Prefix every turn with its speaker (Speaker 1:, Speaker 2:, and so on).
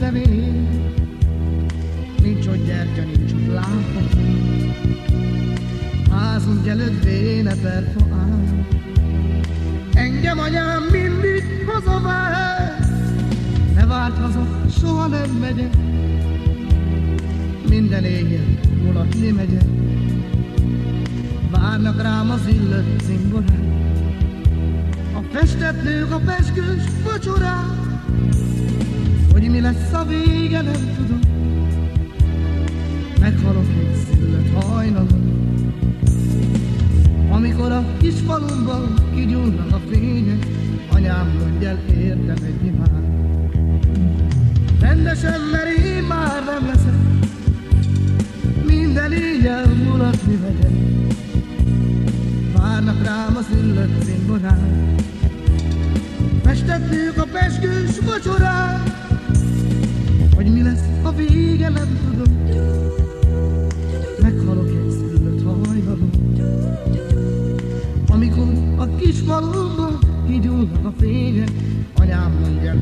Speaker 1: minden él. Nincs ott gyertya, nincs ott lámpa. Házunk előtt véne perfa áll. Engem anyám mindig hazavár. Ne várt haza, soha nem megyek. Minden éjjel mulatni megyek. Várnak rám az illött zimborák. A festett nők a peskős vacsorák. Vége, nem tudom. Meghalok egy szülött hajnalon. Amikor a kis falumban kigyúlnak a fények, anyám mondj el értem egy imát. Rendesen, mert én már nem leszek, minden éjjel mulatni megyek. Várnak rám az üllött zimborák, Festették a peskős vacsorát, nem tudom. Meghalok egy szülött hajnalon, amikor a kis falumban kigyúlnak a fények, anyám mondja,